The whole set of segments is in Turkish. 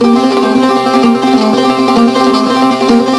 Thank you.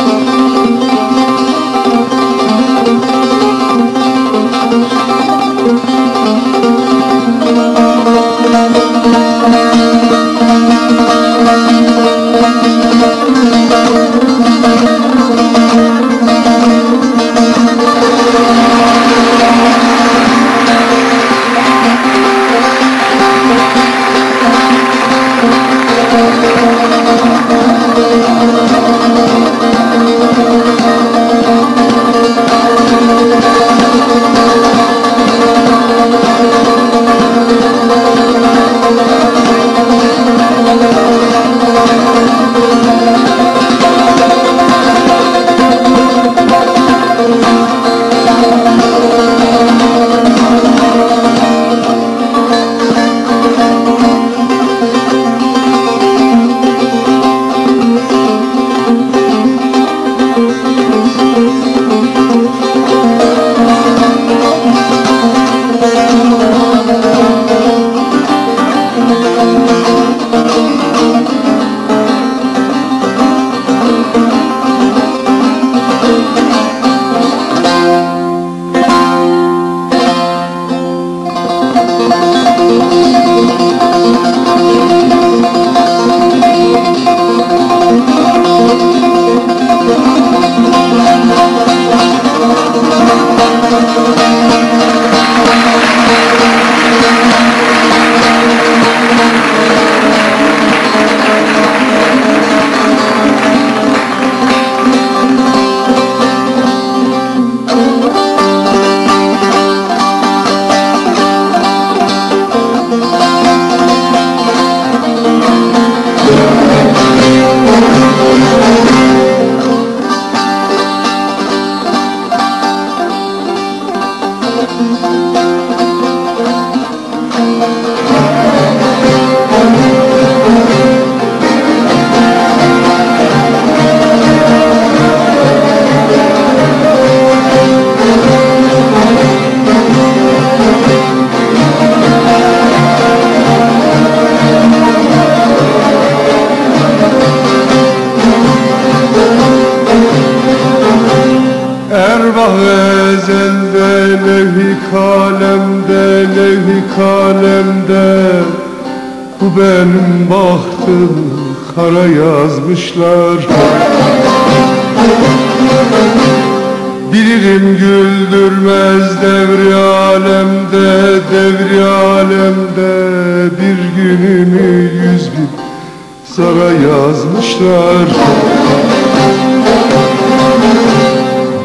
Ezelde levhi kalemde levhi kalemde. Bu benim bahtım kara yazmışlar. Bilirim güldürmez devri alemde devri alemde. Bir günümü yüz bin zara yazmışlar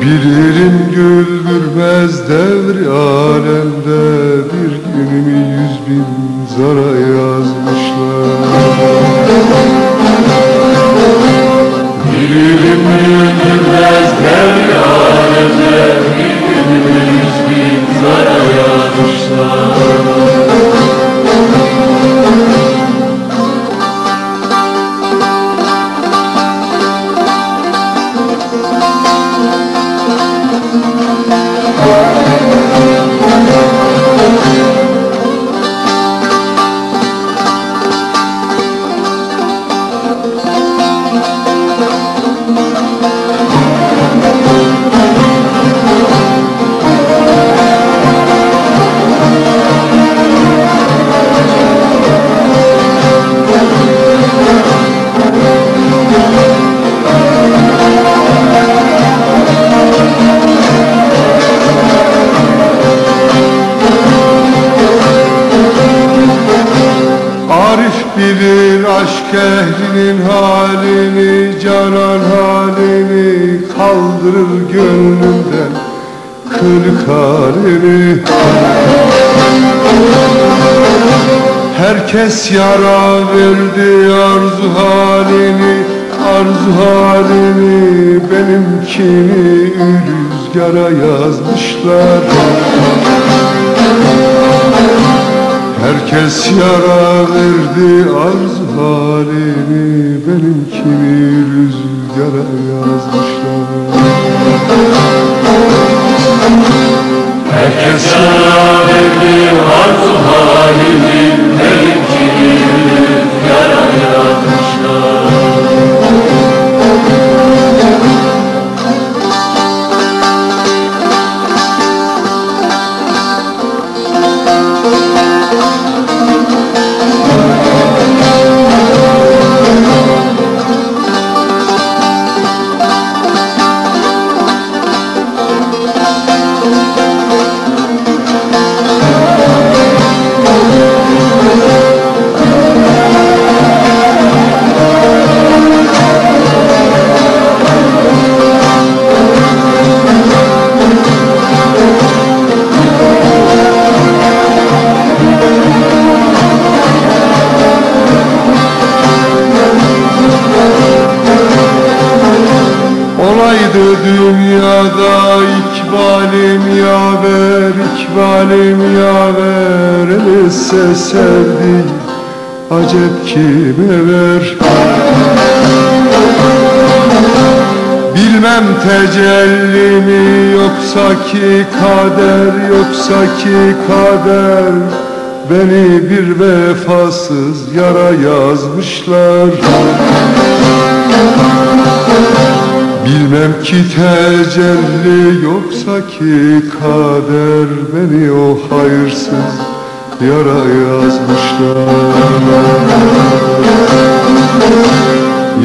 Bilirim güldürmez devri alemde Bir günümü yüz bin zara yazmışlar ehlinin halini Canan halini kaldırır gönlümden. Kırık halini Herkes yara verdi arzu halini Arzu halini. Benimkini rüzgara yazmışlar Herkes yara verdi arzu halini Benimkini rüzgara yazmışlar. Herkes yara dünyada ikbalim yaver ikbalim yaver Elesse sevdi acep kime ver? Bilmem tecelli mi yoksa ki kader yoksa ki kader. Beni bir vefasız yara yazmışlar Bilmem ki tecelli yoksa ki kader Beni o hayırsız yara yazmışlar.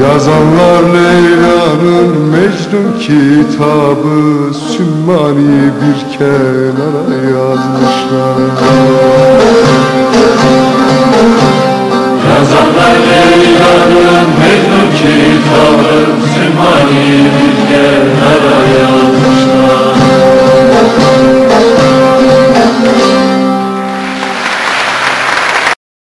Yazanlar Leyla'nın Mecnun kitabı Sümmani bir kenara yazmışlar